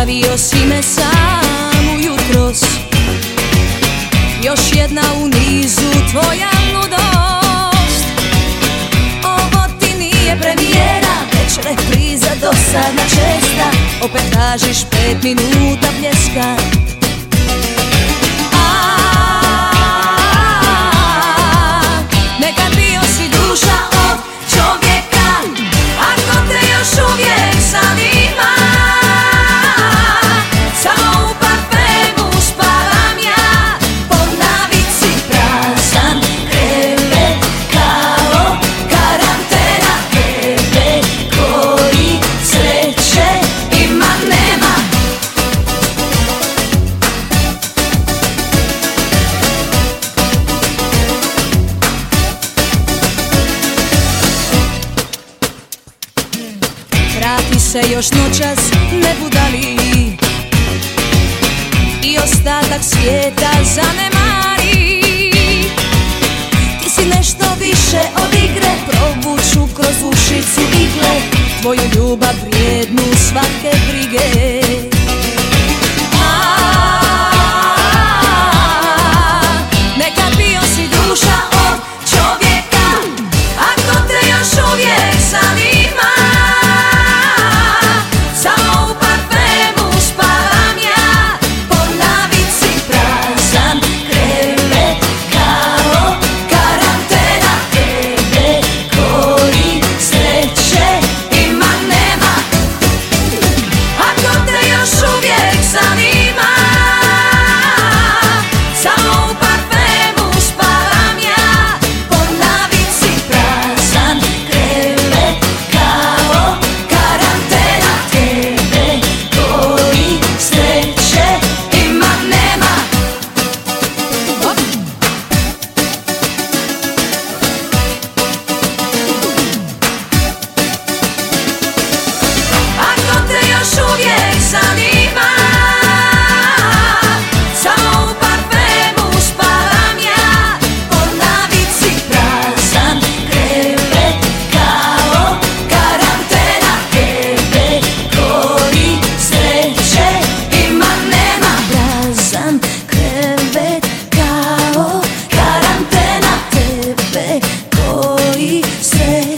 Ostavio si me samu jutros. Još jedna u nizu tvoja ludost. Ovo ti nije premijera Već repriza dosadna česta. Opet tražiš pet minuta pljeska Vrati se još noćas, ne budali I ostatak svijeta zanemari. Ti si nešto više od igre Provuču kroz ušicu igle Tvoju ljubav we say